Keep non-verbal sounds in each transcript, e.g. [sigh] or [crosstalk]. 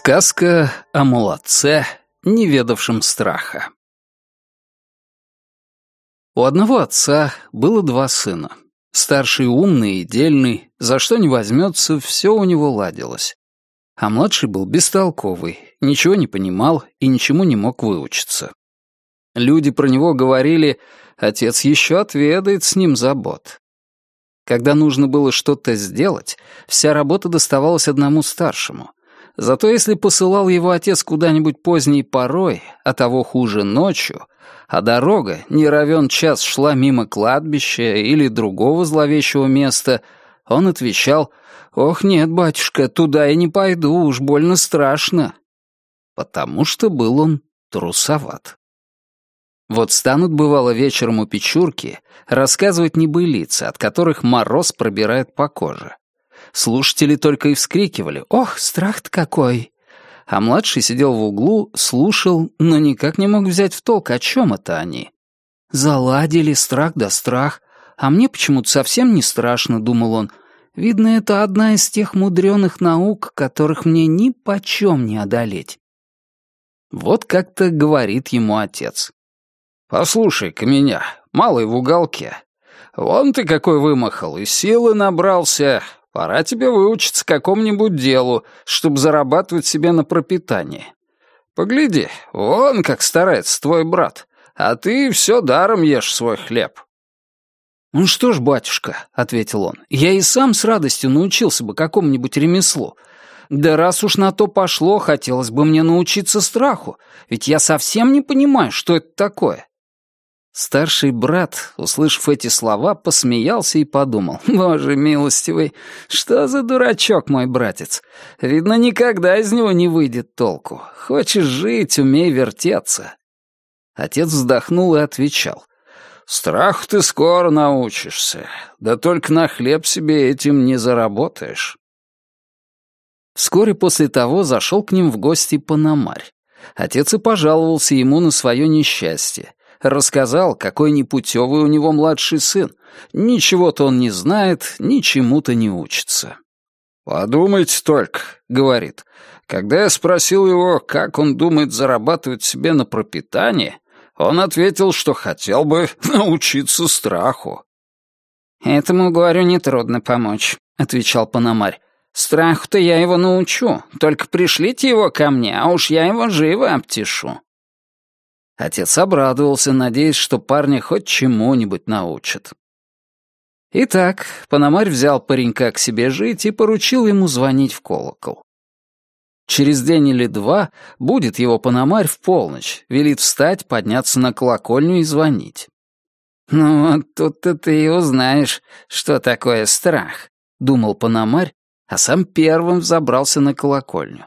Сказка о молодце, не ведавшем страха. У одного отца было два сына. Старший умный и дельный, за что не возьмется, все у него ладилось. А младший был бестолковый, ничего не понимал и ничему не мог выучиться. Люди про него говорили, отец еще отведает с ним забот. Когда нужно было что-то сделать, вся работа доставалась одному старшему. Зато если посылал его отец куда-нибудь поздней порой, а того хуже ночью, а дорога, не равен час, шла мимо кладбища или другого зловещего места, он отвечал «Ох, нет, батюшка, туда я не пойду, уж больно страшно». Потому что был он трусоват. Вот станут, бывало, вечером у печурки рассказывать небылицы, от которых мороз пробирает по коже. Слушатели только и вскрикивали «Ох, страх-то какой!» А младший сидел в углу, слушал, но никак не мог взять в толк, о чем это они. «Заладили страх да страх, а мне почему-то совсем не страшно», — думал он. «Видно, это одна из тех мудреных наук, которых мне ни почем не одолеть». Вот как-то говорит ему отец. «Послушай-ка меня, малый в уголке. Вон ты какой вымахал, и силы набрался. Пора тебе выучиться какому-нибудь делу, чтобы зарабатывать себе на пропитание. Погляди, вон как старается твой брат, а ты все даром ешь свой хлеб». «Ну что ж, батюшка», — ответил он, — «я и сам с радостью научился бы какому-нибудь ремеслу. Да раз уж на то пошло, хотелось бы мне научиться страху, ведь я совсем не понимаю, что это такое». Старший брат, услышав эти слова, посмеялся и подумал, «Боже милостивый, что за дурачок мой братец? Видно, никогда из него не выйдет толку. Хочешь жить, умей вертеться». Отец вздохнул и отвечал, «Страху ты скоро научишься, да только на хлеб себе этим не заработаешь». Вскоре после того зашел к ним в гости Пономарь. Отец и пожаловался ему на свое несчастье рассказал, какой непутевый у него младший сын. Ничего-то он не знает, ничему-то не учится. «Подумайте только», — говорит. Когда я спросил его, как он думает зарабатывать себе на пропитание, он ответил, что хотел бы [laughs] научиться страху. «Этому, говорю, нетрудно помочь», — отвечал Пономарь. «Страху-то я его научу, только пришлите его ко мне, а уж я его живо обтешу». Отец обрадовался, надеясь, что парня хоть чему-нибудь научат. Итак, Пономарь взял паренька к себе жить и поручил ему звонить в колокол. Через день или два будет его Пономарь в полночь, велит встать, подняться на колокольню и звонить. «Ну, вот тут-то ты и узнаешь, что такое страх», — думал Пономарь, а сам первым взобрался на колокольню.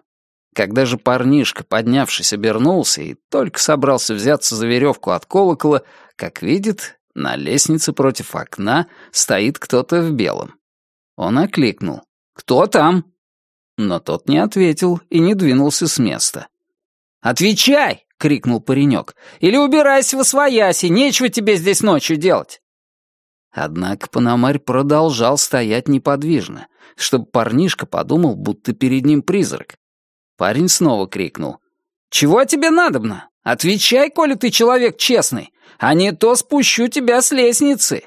Когда же парнишка, поднявшись, обернулся и только собрался взяться за веревку от колокола, как видит, на лестнице против окна стоит кто-то в белом. Он окликнул. «Кто там?» Но тот не ответил и не двинулся с места. «Отвечай!» — крикнул паренек. «Или убирайся во свояси, нечего тебе здесь ночью делать!» Однако Пономарь продолжал стоять неподвижно, чтобы парнишка подумал, будто перед ним призрак. Парень снова крикнул. «Чего тебе надобно? Отвечай, коли ты человек честный, а не то спущу тебя с лестницы!»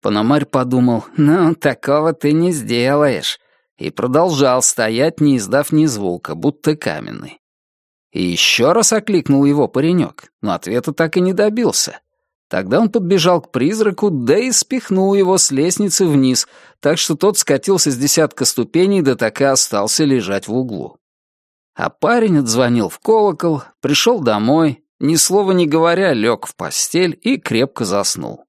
Пономарь подумал, «Ну, такого ты не сделаешь», и продолжал стоять, не издав ни звука, будто каменный. И еще раз окликнул его паренек, но ответа так и не добился. Тогда он подбежал к призраку, да и спихнул его с лестницы вниз, так что тот скатился с десятка ступеней, да так и остался лежать в углу. А парень отзвонил в колокол, пришел домой, ни слова не говоря, лег в постель и крепко заснул.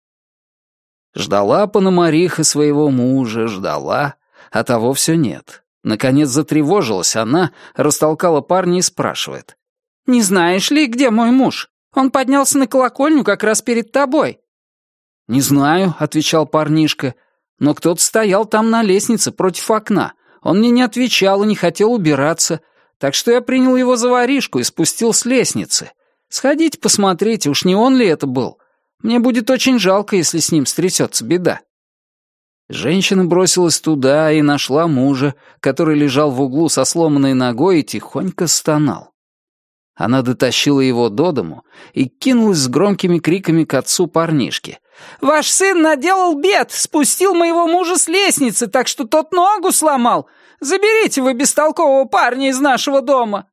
Ждала Пономариха своего мужа, ждала, а того все нет. Наконец затревожилась она, растолкала парня и спрашивает. «Не знаешь ли, где мой муж?» Он поднялся на колокольню как раз перед тобой». «Не знаю», — отвечал парнишка, «но кто-то стоял там на лестнице против окна. Он мне не отвечал и не хотел убираться, так что я принял его за воришку и спустил с лестницы. Сходите посмотрите, уж не он ли это был. Мне будет очень жалко, если с ним стрясется беда». Женщина бросилась туда и нашла мужа, который лежал в углу со сломанной ногой и тихонько стонал. Она дотащила его до дому и кинулась с громкими криками к отцу парнишки. «Ваш сын наделал бед, спустил моего мужа с лестницы, так что тот ногу сломал. Заберите вы бестолкового парня из нашего дома!»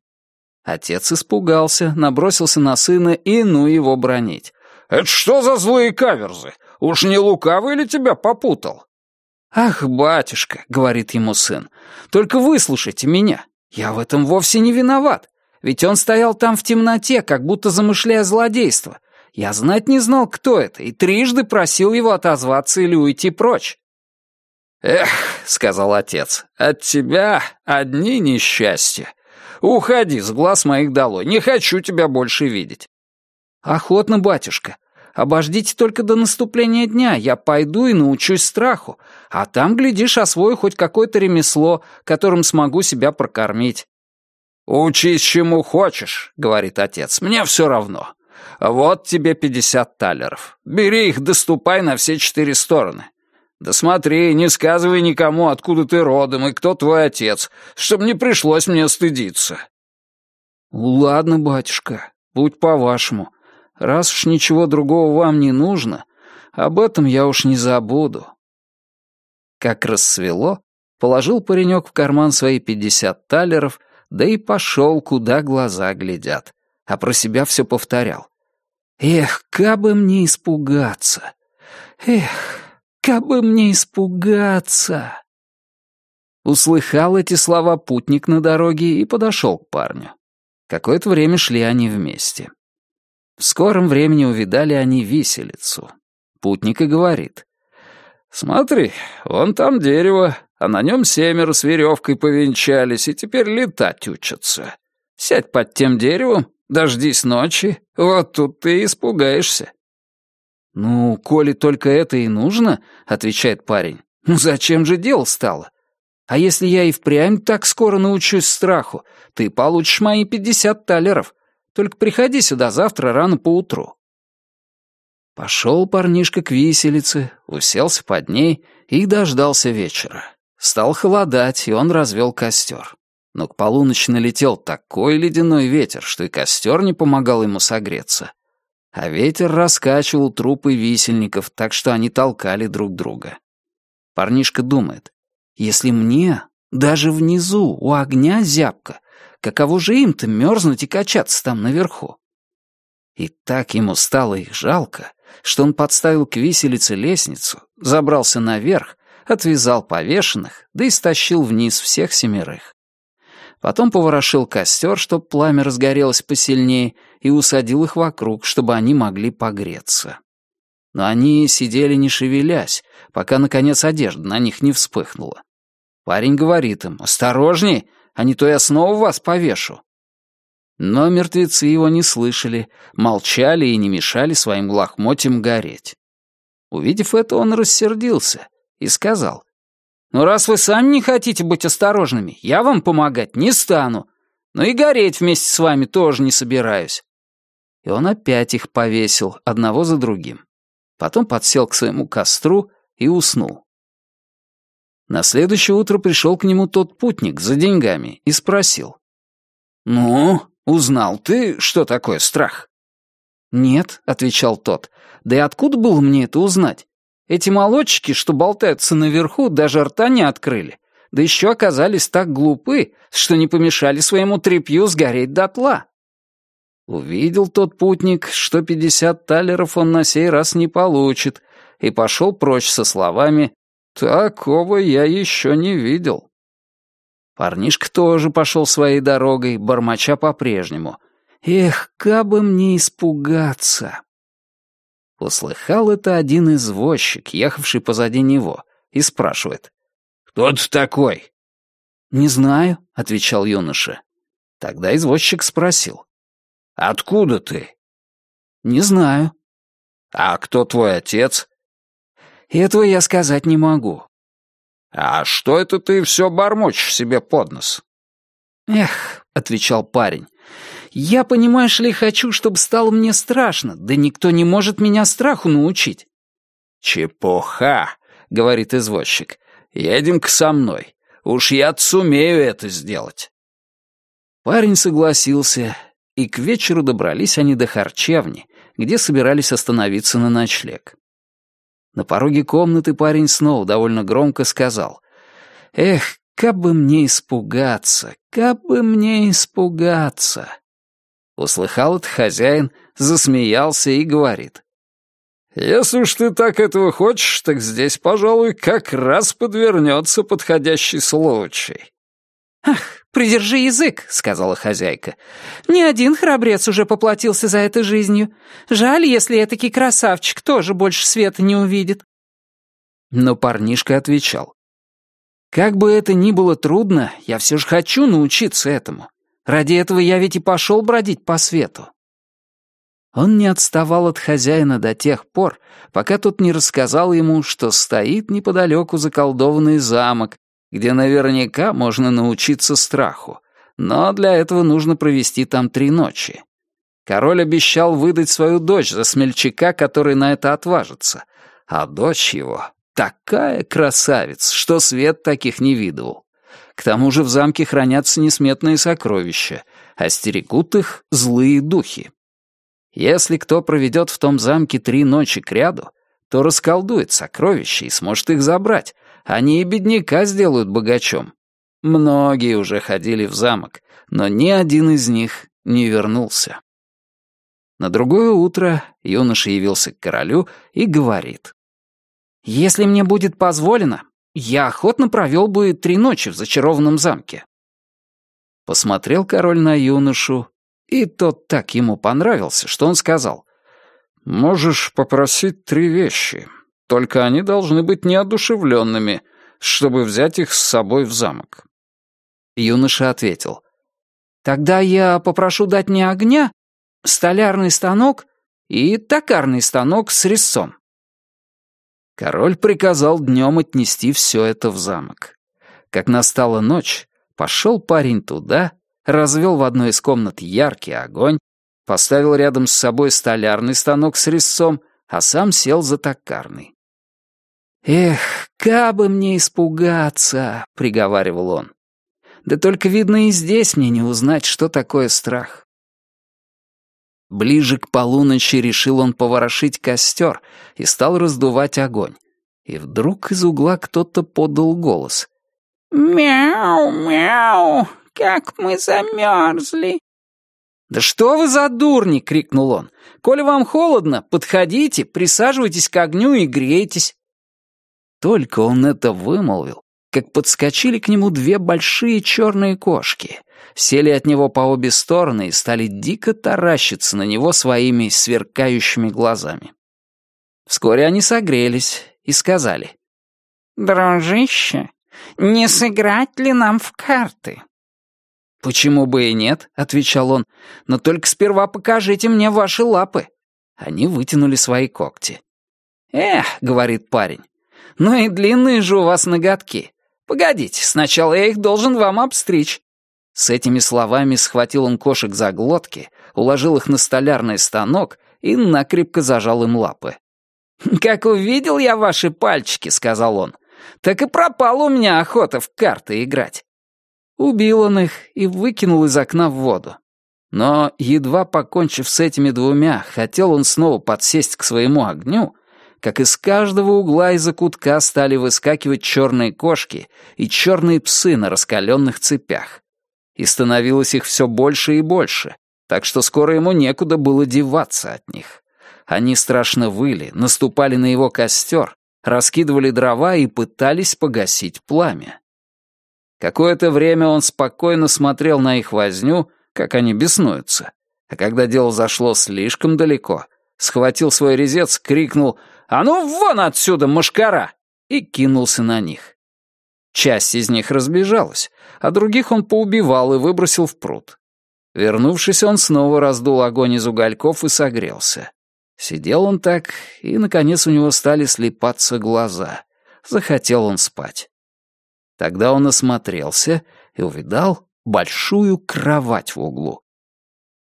Отец испугался, набросился на сына и ну его бронить. «Это что за злые каверзы? Уж не лукавый ли тебя попутал?» «Ах, батюшка», — говорит ему сын, — «только выслушайте меня. Я в этом вовсе не виноват. Ведь он стоял там в темноте, как будто замышляя злодейство. Я знать не знал, кто это, и трижды просил его отозваться или уйти прочь. «Эх», — сказал отец, — «от тебя одни несчастья. Уходи с глаз моих долой, не хочу тебя больше видеть». «Охотно, батюшка. Обождите только до наступления дня, я пойду и научусь страху, а там, глядишь, освою хоть какое-то ремесло, которым смогу себя прокормить». «Учись чему хочешь», — говорит отец, — «мне все равно. Вот тебе пятьдесят талеров. Бери их, доступай на все четыре стороны. Да смотри, не сказывай никому, откуда ты родом и кто твой отец, чтобы не пришлось мне стыдиться». «Ладно, батюшка, будь по-вашему. Раз уж ничего другого вам не нужно, об этом я уж не забуду». Как рассвело, положил паренек в карман свои пятьдесят талеров — да и пошел, куда глаза глядят, а про себя все повторял. «Эх, кабы мне испугаться! Эх, кабы мне испугаться!» Услыхал эти слова путник на дороге и подошел к парню. Какое-то время шли они вместе. В скором времени увидали они виселицу. Путник и говорит. «Смотри, вон там дерево, а на нем семеро с веревкой повенчались и теперь летать учатся. Сядь под тем деревом, дождись ночи, вот тут ты испугаешься». «Ну, коли только это и нужно», — отвечает парень, — «ну зачем же дело стало? А если я и впрямь так скоро научусь страху, ты получишь мои пятьдесят талеров. Только приходи сюда завтра рано поутру». Пошел парнишка к виселице, уселся под ней и дождался вечера. Стал холодать, и он развел костер. Но к полуночи налетел такой ледяной ветер, что и костер не помогал ему согреться. А ветер раскачивал трупы висельников, так что они толкали друг друга. Парнишка думает, если мне, даже внизу, у огня зябко, каково же им-то мерзнуть и качаться там наверху? И так ему стало их жалко, что он подставил к виселице лестницу, забрался наверх отвязал повешенных, да и стащил вниз всех семерых. Потом поворошил костер, чтоб пламя разгорелось посильнее, и усадил их вокруг, чтобы они могли погреться. Но они сидели не шевелясь, пока, наконец, одежда на них не вспыхнула. Парень говорит им, «Осторожней, а не то я снова вас повешу». Но мертвецы его не слышали, молчали и не мешали своим лохмотьям гореть. Увидев это, он рассердился и сказал, «Ну, раз вы сами не хотите быть осторожными, я вам помогать не стану, но и гореть вместе с вами тоже не собираюсь». И он опять их повесил, одного за другим. Потом подсел к своему костру и уснул. На следующее утро пришел к нему тот путник за деньгами и спросил. «Ну, узнал ты, что такое страх?» «Нет», — отвечал тот, — «да и откуда было мне это узнать? Эти молодчики, что болтаются наверху, даже рта не открыли. Да еще оказались так глупы, что не помешали своему тряпью сгореть дотла. Увидел тот путник, что пятьдесят талеров он на сей раз не получит, и пошел прочь со словами «Такого я еще не видел». Парнишка тоже пошел своей дорогой, бормоча по-прежнему. «Эх, кабы мне испугаться!» Услыхал это один извозчик, ехавший позади него, и спрашивает. «Кто ты такой?» «Не знаю», — отвечал юноша. Тогда извозчик спросил. «Откуда ты?» «Не знаю». «А кто твой отец?» «Этого я сказать не могу». «А что это ты все бормочешь себе под нос?» «Эх», — отвечал парень, я, понимаешь ли, хочу, чтобы стало мне страшно, да никто не может меня страху научить». «Чепуха!» — говорит извозчик. «Едем-ка со мной. Уж я сумею это сделать». Парень согласился, и к вечеру добрались они до харчевни, где собирались остановиться на ночлег. На пороге комнаты парень снова довольно громко сказал. «Эх, как бы мне испугаться, как бы мне испугаться!» Услыхал это хозяин, засмеялся и говорит. «Если уж ты так этого хочешь, так здесь, пожалуй, как раз подвернется подходящий случай». «Ах, придержи язык», — сказала хозяйка. «Ни один храбрец уже поплатился за это жизнью. Жаль, если этакий красавчик тоже больше света не увидит». Но парнишка отвечал. «Как бы это ни было трудно, я все же хочу научиться этому. Ради этого я ведь и пошел бродить по свету». Он не отставал от хозяина до тех пор, пока тот не рассказал ему, что стоит неподалеку заколдованный замок, где наверняка можно научиться страху, но для этого нужно провести там три ночи. Король обещал выдать свою дочь за смельчака, который на это отважится, а дочь его такая красавица, что свет таких не видывал. К тому же в замке хранятся несметные сокровища, а стерегут их злые духи. Если кто проведет в том замке три ночи кряду, то расколдует сокровища и сможет их забрать. Они и бедняка сделают богачом. Многие уже ходили в замок, но ни один из них не вернулся. На другое утро юноша явился к королю и говорит. «Если мне будет позволено, я охотно провел бы три ночи в зачарованном замке». Посмотрел король на юношу и тот так ему понравился, что он сказал, «Можешь попросить три вещи, только они должны быть неодушевленными, чтобы взять их с собой в замок». Юноша ответил, «Тогда я попрошу дать мне огня, столярный станок и токарный станок с резцом». Король приказал днем отнести все это в замок. Как настала ночь, пошел парень туда развел в одной из комнат яркий огонь, поставил рядом с собой столярный станок с резцом, а сам сел за токарный. «Эх, кабы мне испугаться!» — приговаривал он. «Да только, видно, и здесь мне не узнать, что такое страх». Ближе к полуночи решил он поворошить костер и стал раздувать огонь. И вдруг из угла кто-то подал голос. «Мяу, мяу! как мы замерзли!» «Да что вы за дурни!» — крикнул он. «Коли вам холодно, подходите, присаживайтесь к огню и грейтесь». Только он это вымолвил, как подскочили к нему две большие черные кошки, сели от него по обе стороны и стали дико таращиться на него своими сверкающими глазами. Вскоре они согрелись и сказали. «Дружище, не сыграть ли нам в карты?» «Почему бы и нет?» — отвечал он. «Но только сперва покажите мне ваши лапы». Они вытянули свои когти. «Эх», — говорит парень, — «ну и длинные же у вас ноготки. Погодите, сначала я их должен вам обстричь». С этими словами схватил он кошек за глотки, уложил их на столярный станок и накрепко зажал им лапы. «Как увидел я ваши пальчики», — сказал он, — «так и пропала у меня охота в карты играть. Убил он их и выкинул из окна в воду. Но, едва покончив с этими двумя, хотел он снова подсесть к своему огню, как из каждого угла и закутка стали выскакивать черные кошки и черные псы на раскаленных цепях. И становилось их все больше и больше, так что скоро ему некуда было деваться от них. Они страшно выли, наступали на его костер, раскидывали дрова и пытались погасить пламя. Какое-то время он спокойно смотрел на их возню, как они беснуются. А когда дело зашло слишком далеко, схватил свой резец, крикнул «А ну вон отсюда, мошкара!» и кинулся на них. Часть из них разбежалась, а других он поубивал и выбросил в пруд. Вернувшись, он снова раздул огонь из угольков и согрелся. Сидел он так, и, наконец, у него стали слепаться глаза. Захотел он спать. Тогда он осмотрелся и увидал большую кровать в углу.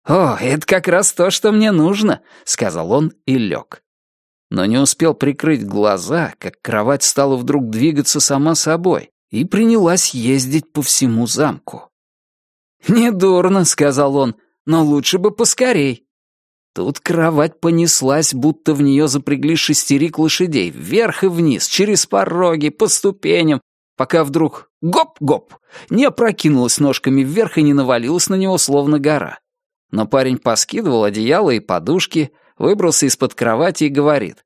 «О, это как раз то, что мне нужно», — сказал он и лег. но не успел прикрыть глаза, как кровать стала вдруг двигаться сама собой и принялась ездить по всему замку. «Недурно», — сказал он, — «но лучше бы поскорей». Тут кровать понеслась, будто в нее запрягли шестерик лошадей, вверх и вниз, через пороги, по ступеням, пока вдруг гоп-гоп не опрокинулась ножками вверх и не навалилась на него, словно гора. Но парень поскидывал одеяло и подушки, выбрался из-под кровати и говорит.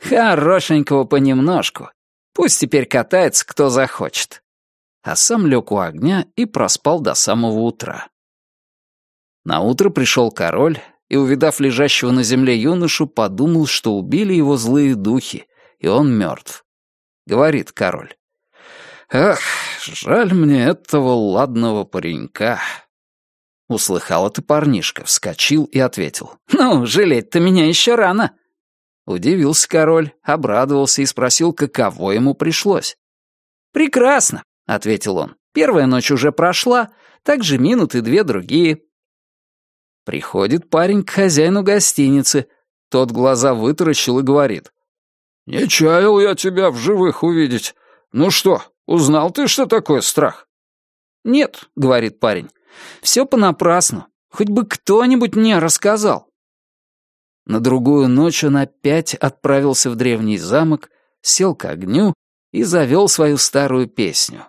«Хорошенького понемножку. Пусть теперь катается, кто захочет». А сам лег у огня и проспал до самого утра. Наутро пришел король и, увидав лежащего на земле юношу, подумал, что убили его злые духи, и он мертв. Говорит король. «Ах, жаль мне этого ладного паренька». Услыхал это парнишка, вскочил и ответил. «Ну, жалеть-то меня еще рано». Удивился король, обрадовался и спросил, каково ему пришлось. «Прекрасно», — ответил он. «Первая ночь уже прошла, так же минуты две другие. Приходит парень к хозяину гостиницы. Тот глаза вытаращил и говорит. «Не чаял я тебя в живых увидеть. Ну что, узнал ты, что такое страх?» «Нет», — говорит парень, — «все понапрасну. Хоть бы кто-нибудь мне рассказал». На другую ночь он опять отправился в древний замок, сел к огню и завел свою старую песню.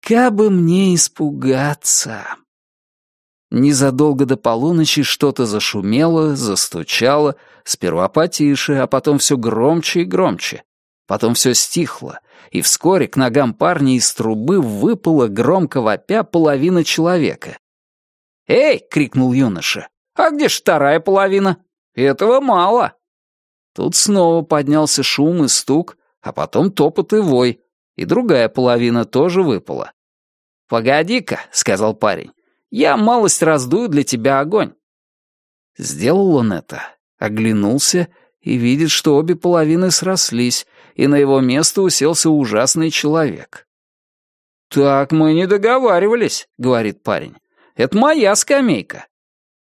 «Кабы мне испугаться!» Незадолго до полуночи что-то зашумело, застучало, сперва потише, а потом все громче и громче. Потом все стихло, и вскоре к ногам парня из трубы выпала громко вопя половина человека. «Эй!» — крикнул юноша. «А где ж вторая половина? Этого мало!» Тут снова поднялся шум и стук, а потом топот и вой, и другая половина тоже выпала. «Погоди-ка», — сказал парень, я малость раздую для тебя огонь». Сделал он это, оглянулся и видит, что обе половины срослись, и на его место уселся ужасный человек. «Так мы не договаривались», — говорит парень. «Это моя скамейка».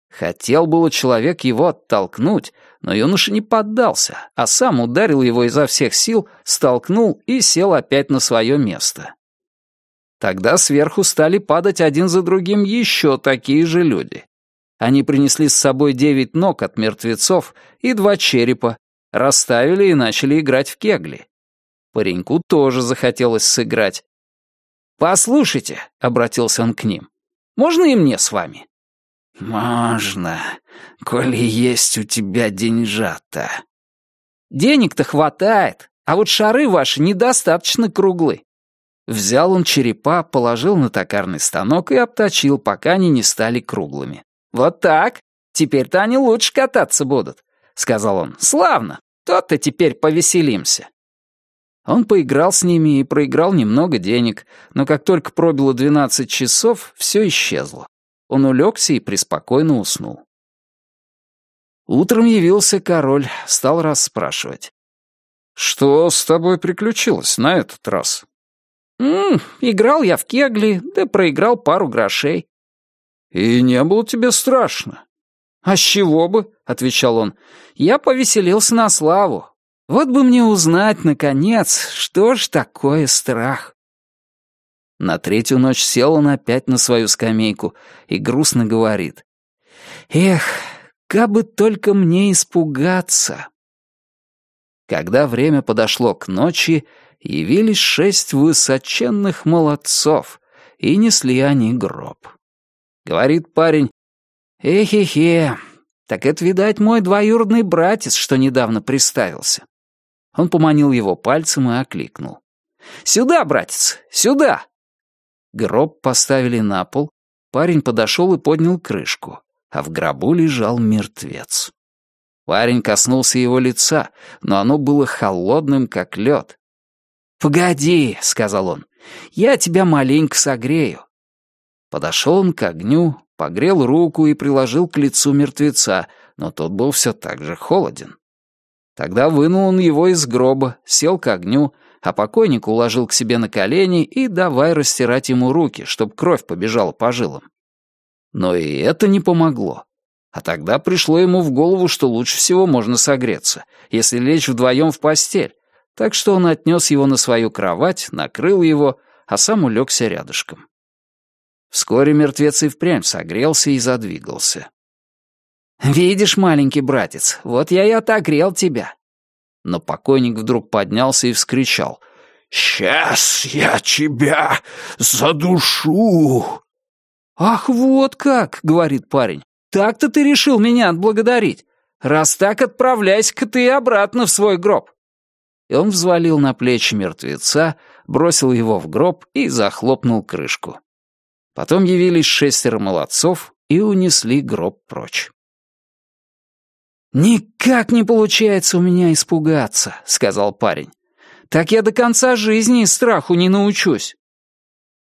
Хотел было человек его оттолкнуть, но юноша не поддался, а сам ударил его изо всех сил, столкнул и сел опять на свое место. Тогда сверху стали падать один за другим еще такие же люди. Они принесли с собой девять ног от мертвецов и два черепа, расставили и начали играть в кегли. Пареньку тоже захотелось сыграть. «Послушайте», — обратился он к ним, — «можно и мне с вами?» «Можно, коли есть у тебя деньжата». «Денег-то хватает, а вот шары ваши недостаточно круглы. Взял он черепа, положил на токарный станок и обточил, пока они не стали круглыми. «Вот так. Теперь-то они лучше кататься будут», — сказал он. «Славно. То-то теперь повеселимся». Он поиграл с ними и проиграл немного денег, но как только пробило двенадцать часов, все исчезло. Он улегся и преспокойно уснул. Утром явился король, стал расспрашивать. «Что с тобой приключилось на этот раз?» «М играл я в кегли, да проиграл пару грошей». «И не было тебе страшно?» «А с чего бы?» — отвечал он. «Я повеселился на славу. Вот бы мне узнать, наконец, что ж такое страх». На третью ночь сел он опять на свою скамейку и грустно говорит. «Эх, как бы только мне испугаться!» Когда время подошло к ночи, явились шесть высоченных молодцов, и несли они гроб. Говорит парень, «Эхе-хе, так это, видать, мой двоюродный братец, что недавно приставился». Он поманил его пальцем и окликнул. «Сюда, братец, сюда!» Гроб поставили на пол, парень подошел и поднял крышку, а в гробу лежал мертвец. Парень коснулся его лица, но оно было холодным, как лед, «Погоди», — сказал он, — «я тебя маленько согрею». Подошел он к огню, погрел руку и приложил к лицу мертвеца, но тот был все так же холоден. Тогда вынул он его из гроба, сел к огню, а покойника уложил к себе на колени и давай растирать ему руки, чтобы кровь побежала по жилам. Но и это не помогло. А тогда пришло ему в голову, что лучше всего можно согреться, если лечь вдвоем в постель, так что он отнес его на свою кровать, накрыл его, а сам улегся рядышком. Вскоре мертвец и впрямь согрелся и задвигался. «Видишь, маленький братец, вот я и отогрел тебя». Но покойник вдруг поднялся и вскричал. «Сейчас я тебя задушу!» «Ах, вот как!» — говорит парень. «Так-то ты решил меня отблагодарить. Раз так, отправляйся-ка ты обратно в свой гроб». И он взвалил на плечи мертвеца, бросил его в гроб и захлопнул крышку. Потом явились шестеро молодцов и унесли гроб прочь. «Никак не получается у меня испугаться», — сказал парень. «Так я до конца жизни страху не научусь».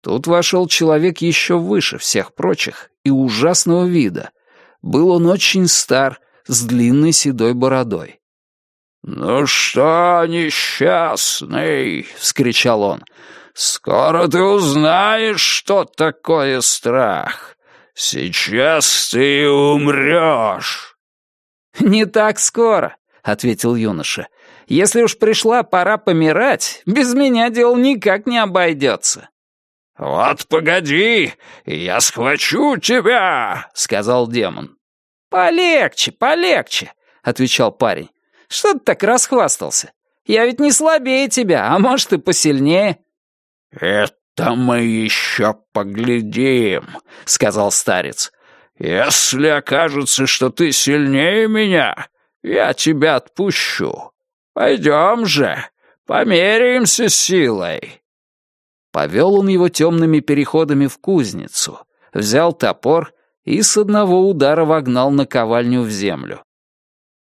Тут вошел человек еще выше всех прочих и ужасного вида. Был он очень стар, с длинной седой бородой. «Ну что, несчастный!» — вскричал он. «Скоро ты узнаешь, что такое страх. Сейчас ты умрешь!» [laughs] «Не так скоро», — ответил юноша. «Если уж пришла пора помирать, без меня дело никак не обойдется». «Вот погоди, я схвачу тебя», — сказал демон. «Полегче, полегче», — отвечал парень. «Что ты так расхвастался? Я ведь не слабее тебя, а может и посильнее». «Это мы еще поглядим», — сказал старец. «Если окажется, что ты сильнее меня, я тебя отпущу. Пойдем же, померяемся силой». Повел он его темными переходами в кузницу, взял топор и с одного удара вогнал наковальню в землю.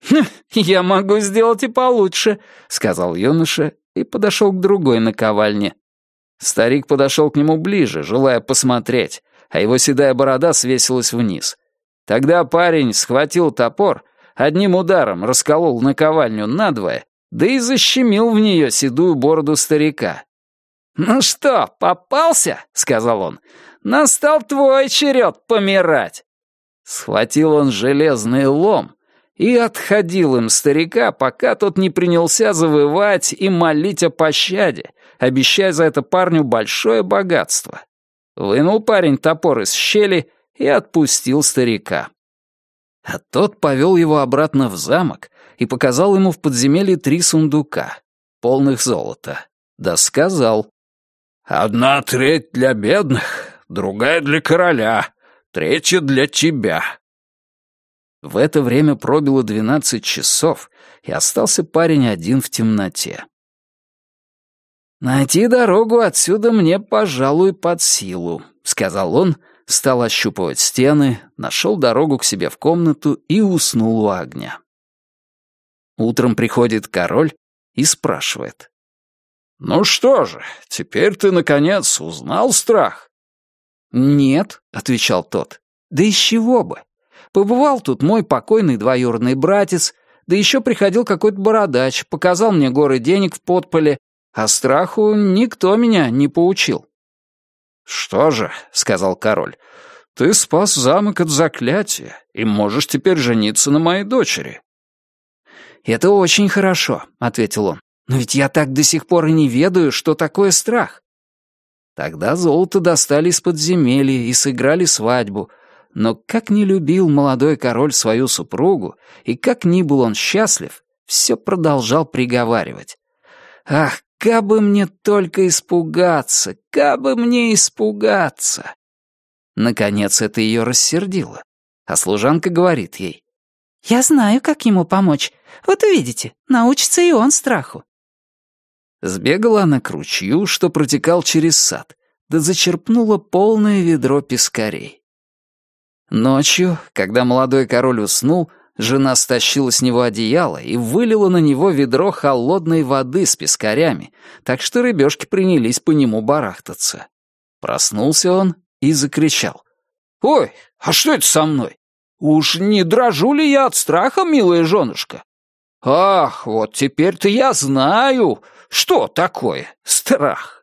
«Хм, «Я могу сделать и получше», — сказал юноша и подошел к другой наковальне. Старик подошел к нему ближе, желая посмотреть, а его седая борода свесилась вниз. Тогда парень схватил топор, одним ударом расколол наковальню надвое, да и защемил в нее седую бороду старика. «Ну что, попался?» — сказал он. «Настал твой черед помирать!» Схватил он железный лом и отходил им старика, пока тот не принялся завывать и молить о пощаде, обещая за это парню большое богатство. Вынул парень топор из щели и отпустил старика. А тот повел его обратно в замок и показал ему в подземелье три сундука, полных золота. Да сказал. «Одна треть для бедных, другая для короля, третья для тебя». В это время пробило двенадцать часов, и остался парень один в темноте. «Найти дорогу отсюда мне, пожалуй, под силу», — сказал он, стал ощупывать стены, нашел дорогу к себе в комнату и уснул у огня. Утром приходит король и спрашивает. «Ну что же, теперь ты, наконец, узнал страх?» «Нет», — отвечал тот. «Да из чего бы? Побывал тут мой покойный двоюродный братец, да еще приходил какой-то бородач, показал мне горы денег в подполе, а страху никто меня не поучил». «Что же», — сказал король, — «ты спас замок от заклятия и можешь теперь жениться на моей дочери». «Это очень хорошо», — ответил он. «Но ведь я так до сих пор и не ведаю, что такое страх». Тогда золото достали из подземелья и сыграли свадьбу, но как не любил молодой король свою супругу, и как ни был он счастлив, все продолжал приговаривать. «Ах, Кабы мне только испугаться, кабы мне испугаться. Наконец это ее рассердило, а служанка говорит ей. «Я знаю, как ему помочь. Вот увидите, научится и он страху». Сбегала она к ручью, что протекал через сад, да зачерпнула полное ведро пескарей. Ночью, когда молодой король уснул, Жена стащила с него одеяло и вылила на него ведро холодной воды с пескарями, так что рыбешки принялись по нему барахтаться. Проснулся он и закричал. «Ой, а что это со мной? Уж не дрожу ли я от страха, милая женушка? Ах, вот теперь-то я знаю, что такое страх».